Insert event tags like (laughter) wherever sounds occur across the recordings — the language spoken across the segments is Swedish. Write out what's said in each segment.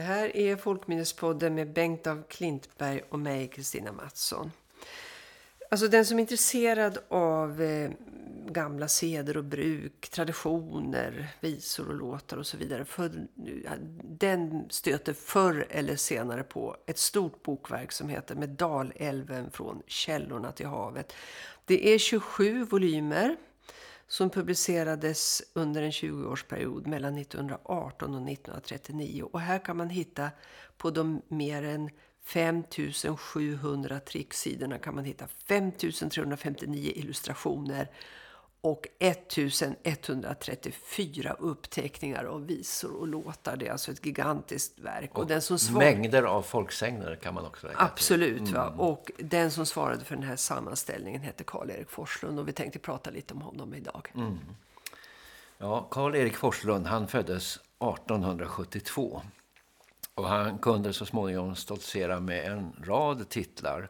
Det här är Folkminnespodden med Bengt av Klintberg och mig, Kristina Mattsson. Alltså den som är intresserad av eh, gamla seder och bruk, traditioner, visor och låtar och så vidare. För, den stöter förr eller senare på ett stort bokverk som heter Med Dalälven från källorna till havet. Det är 27 volymer som publicerades under en 20-årsperiod mellan 1918 och 1939. Och här kan man hitta på de mer än 5700 tricksidorna, kan man hitta 5359 illustrationer och 1134 uppteckningar av visor och låtar. Det är alltså ett gigantiskt verk. Och, och den som svar... Mängder av folksängner kan man också lägga Absolut. Mm. Va? Och den som svarade för den här sammanställningen hette Karl-Erik Forslund. Och vi tänkte prata lite om honom idag. Mm. Ja, Karl-Erik Forslund han föddes 1872. Och han kunde så småningom stoltsera med en rad titlar-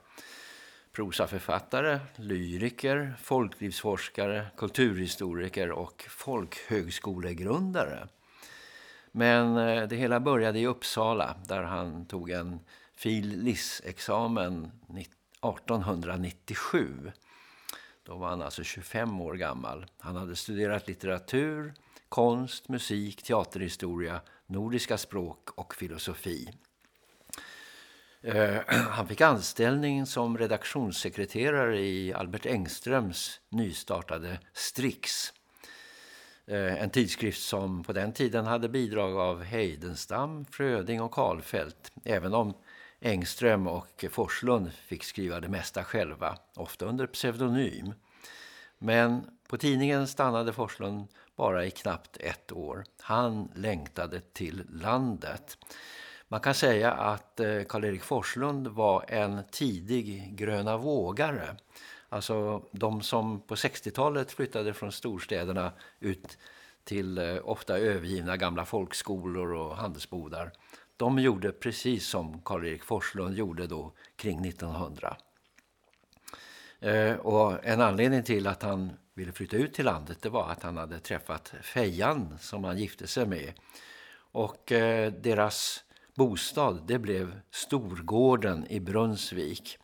prosaförfattare, lyriker, folklivsforskare, kulturhistoriker och folkhögskolegrundare. Men eh, det hela började i Uppsala där han tog en fil.lic.-examen 1897. Då var han alltså 25 år gammal. Han hade studerat litteratur, konst, musik, teaterhistoria, nordiska språk och filosofi. Eh, (clears throat) han fick anställning som redaktionssekreterare i Albert Engströms nystartade Strix. Eh, en tidskrift som på den tiden hade bidrag av Heidenstam, Fröding och Karlfeldt. Även om Engström och Forslund fick skriva det mesta själva, ofta under pseudonym. Men på tidningen stannade Forslund bara i knappt ett år. Han längtade till landet. Man kan säga att eh, Karl-Erik Forslund var en tidig gröna vågare. Alltså de som på 60-talet flyttade från storstäderna ut till eh, ofta övergivna gamla folkskolor och handelsbodar. De gjorde precis som Karl-Erik Forslund gjorde då kring 1900. Eh, och en anledning till att han ville flytta ut till landet det var att han hade träffat Fejan som han gifte sig med. Och deras bostad det blev Storgården i Brunsvik.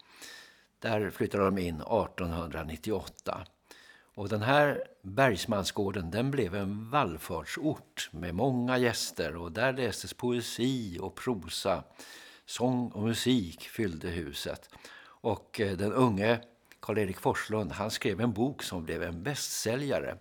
Där flyttade de in 1898. Och den här Bergsmansgården den blev en vallfartsort med många gäster och där lästes poesi och prosa. Sång och musik fyllde huset. Och eh, den unge Karl-Erik Forslund han skrev en bok som blev en bästsäljare.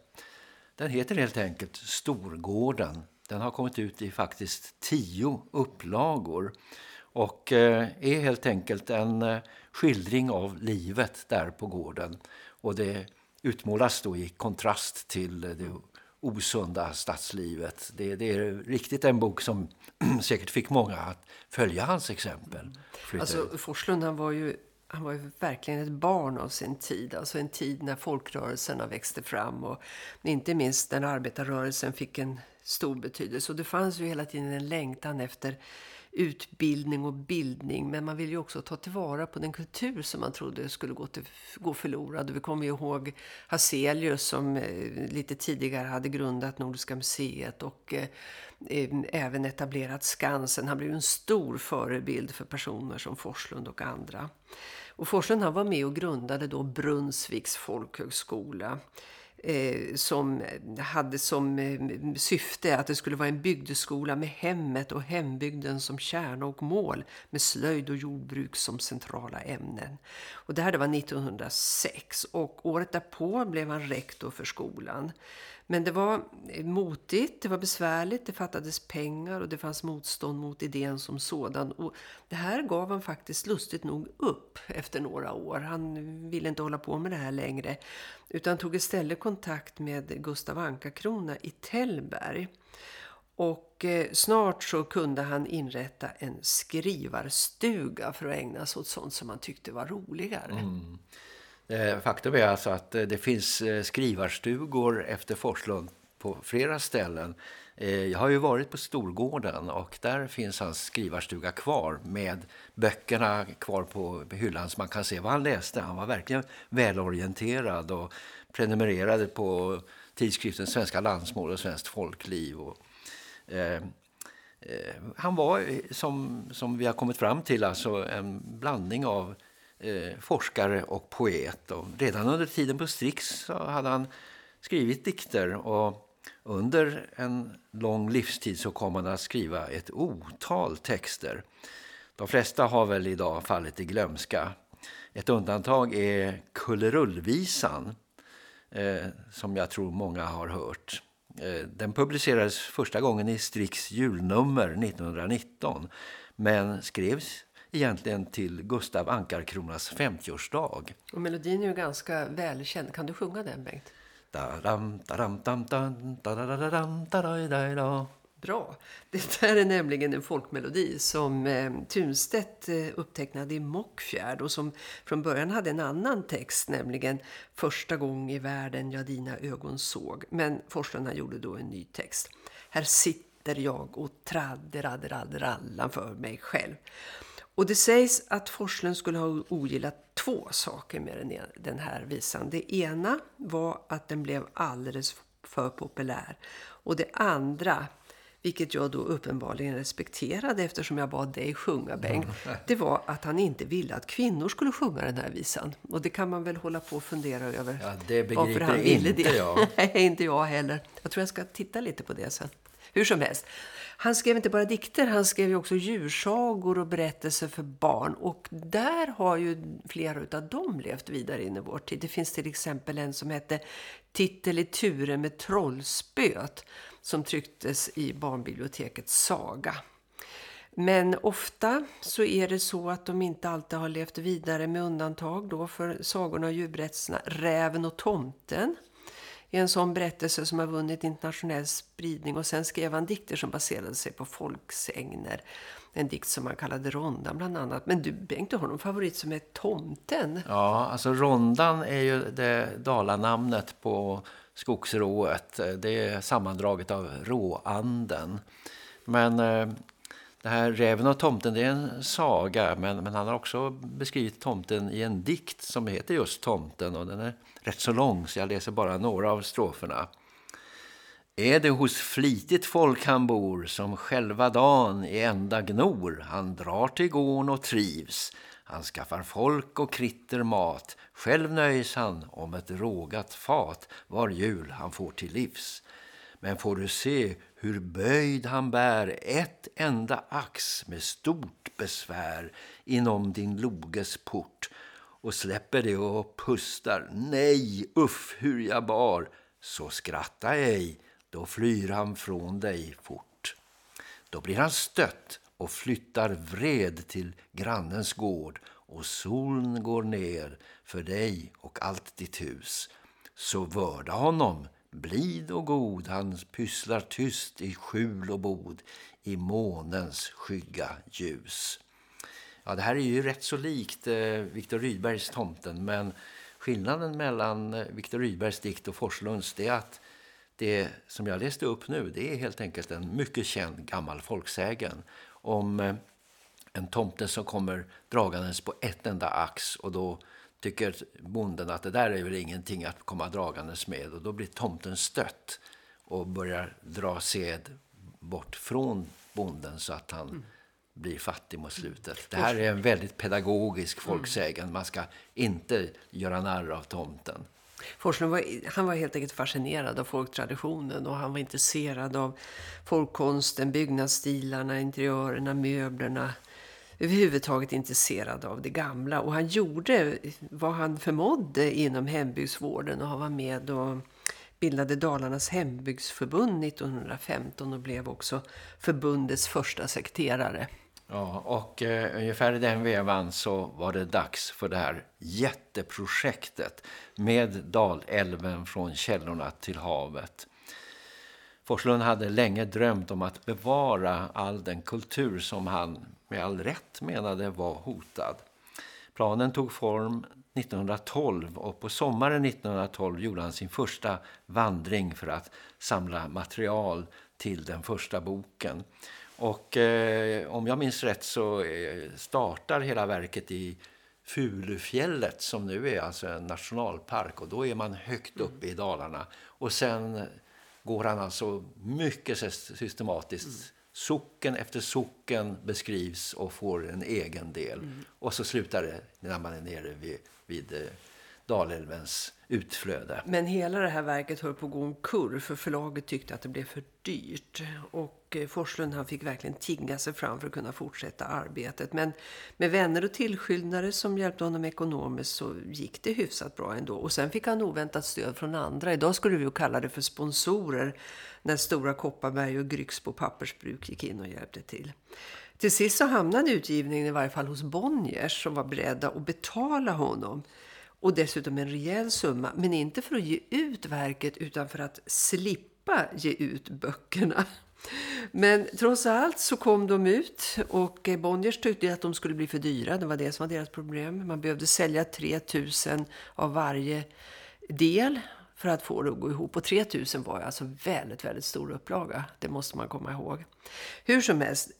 Den heter helt enkelt Storgården den har kommit ut i faktiskt tio upplagor och eh, är helt enkelt en eh, skildring av livet där på gården. Och det utmålas då i kontrast till det osunda stadslivet. Det, det är riktigt en bok som (clears throat) säkert fick många att följa hans exempel. Alltså Forslund han var ju han var ju verkligen ett barn av sin tid. Alltså en tid när folkrörelserna växte fram och inte minst när arbetarrörelsen fick en stor betydelse. Och det fanns ju hela tiden en längtan efter utbildning och bildning. Men man ville ju också ta tillvara på den kultur som man trodde skulle gå, till, gå förlorad. Och vi kommer ju ihåg Hazelius som eh, lite tidigare hade grundat Nordiska museet och eh, eh, även etablerat Skansen. Han blev en stor förebild för personer som Forslund och andra. Och Forslund han var med och grundade då Brunsviks folkhögskola eh, som hade som eh, syfte att det skulle vara en bygdeskola med hemmet och hembygden som kärna och mål med slöjd och jordbruk som centrala ämnen. Och det här var 1906 och året därpå blev han rektor för skolan. Men det var motigt, det var besvärligt, det fattades pengar och det fanns motstånd mot idén som sådan. Och det här gav han faktiskt lustigt nog upp efter några år. Han ville inte hålla på med det här längre utan tog istället kontakt med Gustav Ankakrona i Tällberg. Och eh, snart så kunde han inrätta en skrivarstuga för att ägna sig åt sånt som han tyckte var roligare. Mm. Eh, faktum är alltså att eh, det finns eh, skrivarstugor efter Forslund på flera ställen. Jag har ju varit på Storgården och där finns hans skrivarstuga kvar med böckerna kvar på hyllan så man kan se vad han läste. Han var verkligen välorienterad och prenumererade på tidskriften Svenska landsmål och Svenskt folkliv. Och, eh, han var, som, som vi har kommit fram till, alltså en blandning av eh, forskare och poet. Och redan under tiden på Strix så hade han skrivit dikter och under en lång livstid så kom han att skriva ett otal texter. De flesta har väl idag fallit i glömska. Ett undantag är Kullerullvisan eh, som jag tror många har hört. Eh, den publicerades första gången i Strix julnummer 1919 men skrevs egentligen till Gustav Ankarkronas 50-årsdag. Och melodin är ju ganska välkänd. Kan du sjunga den, Bengt? Bra. Det där är nämligen en folkmelodi som eh, Tunstedt eh, upptecknade i Mockfjärd och som från början hade en annan text, nämligen Första gång i världen jag dina ögon såg. Men Forslund gjorde då en ny text. Här sitter jag och tradderadderadderallan för mig själv. Och det sägs att Forslund skulle ha ogillat två saker med den här visan. Det ena var att den blev alldeles för populär. Och det andra, vilket jag då uppenbarligen respekterade eftersom jag bad dig sjunga Bengt, (laughs) det var att han inte ville att kvinnor skulle sjunga den här visan. Och det kan man väl hålla på och fundera över. Ja, det begriper han ville inte det. jag. (laughs) Nej, inte jag heller. Jag tror jag ska titta lite på det sen. Hur som helst. Han skrev inte bara dikter, han skrev också djursagor och berättelser för barn. Och där har ju flera av dem levt vidare in i vår tid. Det finns till exempel en som hette Titel i Ture med trollspöt som trycktes i barnbibliotekets Saga. Men ofta så är det så att de inte alltid har levt vidare med undantag då för sagorna och djurberättelserna Räven och tomten en sån berättelse som har vunnit internationell spridning. Och sen skrev han dikter som baserade sig på folksägner. En dikt som han kallade Rondan bland annat. Men du Bengt, du har någon favorit som är Tomten. Ja, alltså Rondan är ju det dalanamnet på skogsrået. Det är sammandraget av råanden. Men eh, det här Räven och tomten det är en saga men, men han har också beskrivit tomten i en dikt som heter just Tomten och den är rätt så lång så jag läser bara några av stroferna. Är det hos flitigt folk han bor som själva dagen i enda gnor? Han drar till gården och trivs. Han skaffar folk och kritter mat. Själv nöjs han om ett rågat fat var jul han får till livs. Men får du se hur böjd han bär ett enda ax med stort besvär inom din loges port och släpper det och pustar. Nej, uff hur jag bar. Så skratta ej, då flyr han från dig fort. Då blir han stött och flyttar vred till grannens gård och solen går ner för dig och allt ditt hus. Så vörda honom, blid och god, han pysslar tyst i skjul och bod i månens skygga ljus. Ja, det här är ju rätt så likt eh, Viktor Rydbergs Tomten men skillnaden mellan eh, Viktor Rydbergs dikt och Forslunds det är att det som jag läste upp nu det är helt enkelt en mycket känd gammal folksägen om eh, en tomte som kommer dragandes på ett enda ax och då tycker bonden att det där är väl ingenting att komma dragandes med och då blir tomten stött och börjar dra sed bort från bonden så att han mm blir fattig mot slutet. Det här är en väldigt pedagogisk folksägen. Man ska inte göra narr av tomten. Forslund var, han var helt enkelt fascinerad av folktraditionen och han var intresserad av folkkonsten, byggnadsstilarna, interiörerna, möblerna. Överhuvudtaget intresserad av det gamla. Och han gjorde vad han förmådde inom hembygdsvården och han var med och bildade Dalarnas hembygdsförbund 1915 och blev också förbundets första sekreterare. Ja, och eh, ungefär i den vevan så var det dags för det här jätteprojektet med Dalälven från källorna till havet. Forslund hade länge drömt om att bevara all den kultur som han med all rätt menade var hotad. Planen tog form 1912 och på sommaren 1912 gjorde han sin första vandring för att samla material till den första boken. Och eh, om jag minns rätt så eh, startar hela verket i Fulufjället som nu är alltså en nationalpark och då är man högt uppe i Dalarna. Och sen går han alltså mycket systematiskt socken efter socken beskrivs och får en egen del. Mm. Och så slutar det när man är nere vid, vid eh, Dalälvens utflöde. Men hela det här verket höll på att gå omkull för förlaget tyckte att det blev för dyrt. Och eh, Forslund han fick verkligen tigga sig fram för att kunna fortsätta arbetet. Men med vänner och tillskyndare som hjälpte honom ekonomiskt så gick det hyfsat bra ändå. Och sen fick han oväntat stöd från andra. Idag skulle vi ju kalla det för sponsorer när Stora Kopparberg och Grycksbo pappersbruk gick in och hjälpte till. Till sist så hamnade utgivningen i varje fall hos Bonniers som var beredda att betala honom och dessutom en rejäl summa, men inte för att ge ut verket utan för att slippa ge ut böckerna. Men trots allt så kom de ut och Bonniers tyckte att de skulle bli för dyra. Det var det som var deras problem. Man behövde sälja 3000 av varje del för att få det att gå ihop. Och 3000 var alltså väldigt, väldigt stor upplaga. Det måste man komma ihåg. Hur som helst,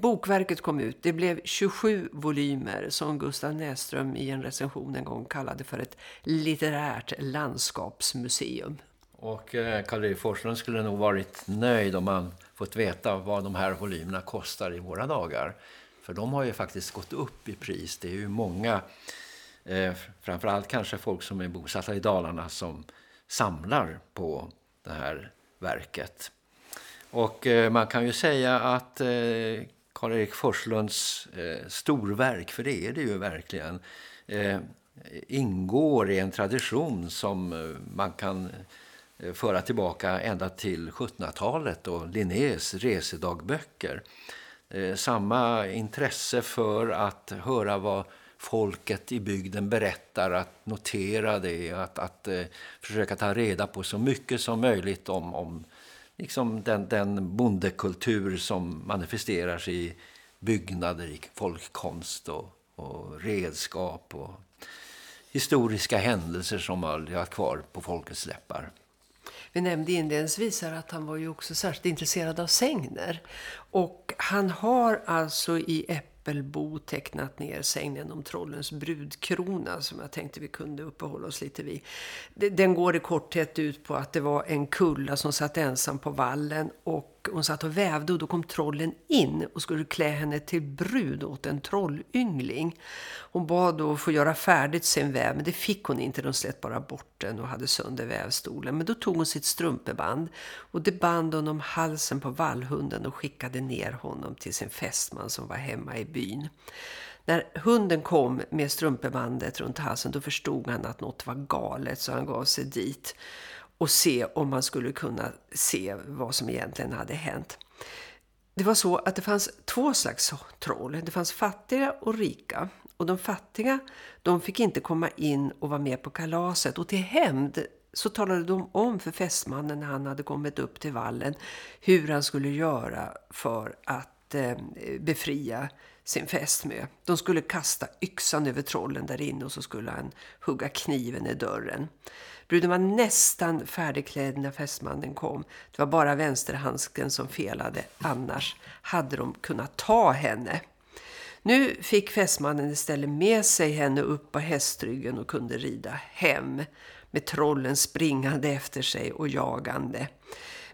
bokverket kom ut. Det blev 27 volymer som Gustav Näström i en recension en gång kallade för ett litterärt landskapsmuseum. Och eh, Karl-Erik Forslund skulle nog varit nöjd om man fått veta vad de här volymerna kostar i våra dagar. För de har ju faktiskt gått upp i pris. Det är ju många, eh, framförallt kanske folk som är bosatta i Dalarna som samlar på det här verket. Och eh, man kan ju säga att eh, Karl-Erik Forslunds eh, storverk, för det är det ju verkligen, ingår i en tradition som man kan föra tillbaka ända till 1700-talet och Linnés resedagböcker. samma intresse för att höra vad folket i bygden berättar, att notera det, att, att eh, försöka ta reda på så mycket som möjligt om, om liksom den, den bondekultur som manifesterar sig i byggnader, i folkkonst och, och redskap och historiska händelser som har levat kvar på folkets läppar. Vi nämnde inledningsvis att han var ju också särskilt intresserad av sängner. Och han har alltså i Äppelbo tecknat ner sägnen om trollens brudkrona som jag tänkte vi kunde uppehålla oss lite vid. Den går i korthet ut på att det var en kulla som satt ensam på vallen och hon satt och vävde och då kom trollen in och skulle klä henne till brud åt en trollyngling. Hon bad då att få göra färdigt sin väv men det fick hon inte. De släppte bara bort den och hade sönder vävstolen. Men då tog hon sitt strumpeband och det band hon om halsen på vallhunden och skickade ner honom till sin fästman som var hemma i byn. När hunden kom med strumpebandet runt halsen då förstod han att något var galet så han gav sig dit och se om man skulle kunna se vad som egentligen hade hänt. Det var så att det fanns två slags troll. Det fanns fattiga och rika. Och de fattiga de fick inte komma in och vara med på kalaset. Och till hämnd så talade de om för fästmannen när han hade kommit upp till vallen hur han skulle göra för att eh, befria sin fästmö. De skulle kasta yxan över trollen där inne och så skulle han hugga kniven i dörren. Bruden var nästan färdigklädd när fästmannen kom. Det var bara vänsterhandsken som felade, annars hade de kunnat ta henne. Nu fick fästmannen istället med sig henne upp på hästryggen och kunde rida hem med trollen springande efter sig och jagande.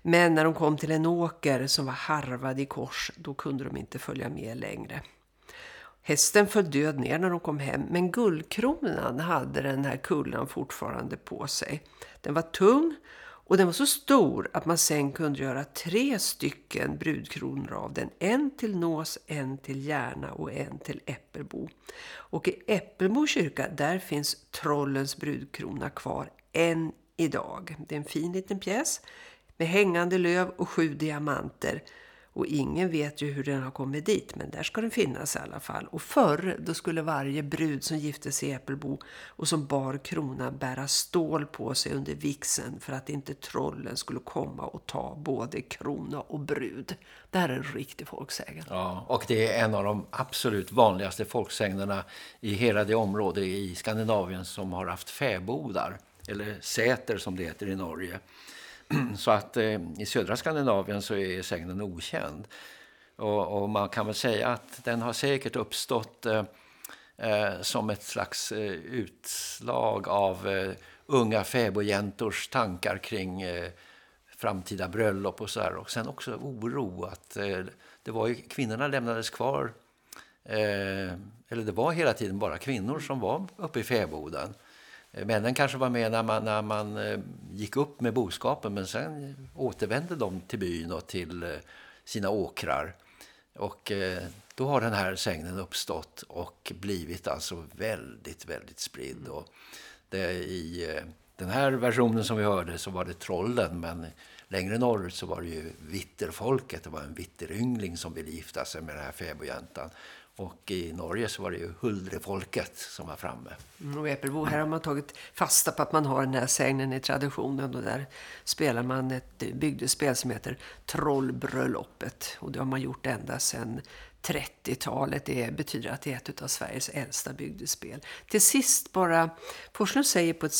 Men när de kom till en åker som var harvad i kors, då kunde de inte följa med längre. Hästen föll död ner när de kom hem, men guldkronan hade den här kullan fortfarande på sig. Den var tung och den var så stor att man sen kunde göra tre stycken brudkronor av den. En till Nås, en till Järna och en till Äppelbo. Och i Äppelbo kyrka där finns trollens brudkrona kvar än idag. Det är en fin liten pjäs med hängande löv och sju diamanter. Och ingen vet ju hur den har kommit dit, men där ska den finnas i alla fall. Och förr, då skulle varje brud som gifte sig i Äppelbo och som bar krona bära stål på sig under vixen för att inte trollen skulle komma och ta både krona och brud. Det här är en riktig folksägen. Ja, och det är en av de absolut vanligaste folksägnerna i hela det område i Skandinavien som har haft fäbodar, eller säter som det heter i Norge. (clears throat) Så att eh, i södra Skandinavien så är sägnen okänd. Och, och, man kan väl säga att den har säkert uppstått eh, eh, som ett slags eh, utslag av eh, unga fäbodjäntors tankar kring eh, framtida bröllop och så här. Och sen också oro att eh, det var ju, kvinnorna lämnades kvar. Eh, eller det var hela tiden bara kvinnor som var uppe i fäboden. Männen kanske var med när man, när man eh, gick upp med boskapen men sen återvände de till byn och till eh, sina åkrar. Och eh, då har den här sängen uppstått och blivit alltså väldigt, väldigt spridd. Och det, I den här versionen som vi hörde så var det trollen men längre norrut så var det ju vitterfolket. Det var en vitteryngling som ville gifta sig med den här fäbodjäntan. Och i Norge så var det ju huldrefolket som var framme. Mm, och i Äppelbo här har man tagit fasta på att man har den här sägnen i traditionen. Och där spelar man ett bygdespel som heter Trollbröllopet. Och det har man gjort ända sedan 30-talet. Det betyder att det är ett av Sveriges äldsta bygdespel. Till sist bara, Forslund säger på ett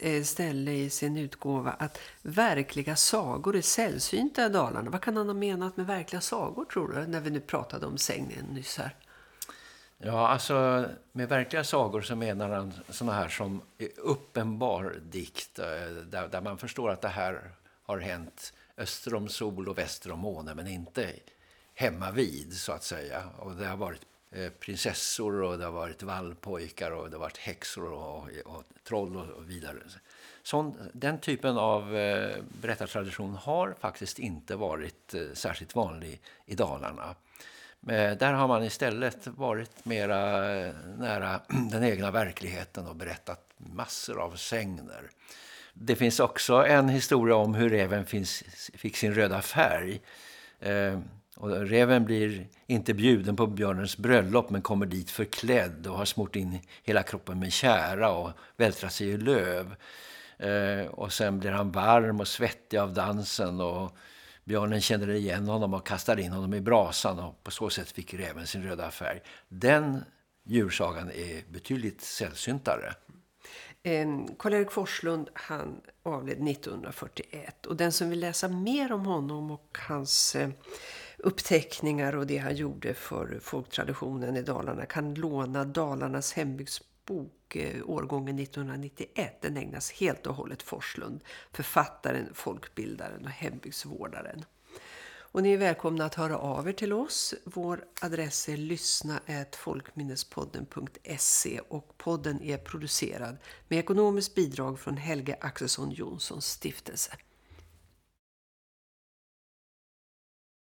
eh, ställe i sin utgåva att verkliga sagor är sällsynta i Dalarna. Vad kan han ha menat med verkliga sagor tror du? När vi nu pratade om sängen nyss här. Ja, alltså med verkliga sagor så menar han sådana här som uppenbar dikt eh, där, där man förstår att det här har hänt öster om sol och väster om måne men inte hemma vid så att säga. Och det har varit eh, prinsessor och det har varit vallpojkar och det har varit häxor och, och troll och vidare. Sån, den typen av eh, berättartradition har faktiskt inte varit eh, särskilt vanlig i Dalarna. Men där har man istället varit mera eh, nära (clears throat) den egna verkligheten och berättat massor av sängner. Det finns också en historia om hur även finns, fick sin röda färg. Eh, och reven blir inte bjuden på björnens bröllop men kommer dit förklädd och har smort in hela kroppen med kära och vältrat sig i löv. Eh, och sen blir han varm och svettig av dansen och björnen känner igen honom och kastar in honom i brasan och på så sätt fick reven sin röda färg. Den djursagan är betydligt sällsyntare. Eh, Karl-Erik Forslund han avled 1941 och den som vill läsa mer om honom och hans eh, uppteckningar och det han gjorde för folktraditionen i Dalarna kan låna Dalarnas hembygdsbok eh, årgången 1991. Den ägnas helt och hållet Forslund, författaren, folkbildaren och hembygdsvårdaren. Och ni är välkomna att höra av er till oss. Vår adress är lyssna.folkminnespodden.se och podden är producerad med ekonomiskt bidrag från Helge Axelsson Jonssons stiftelse.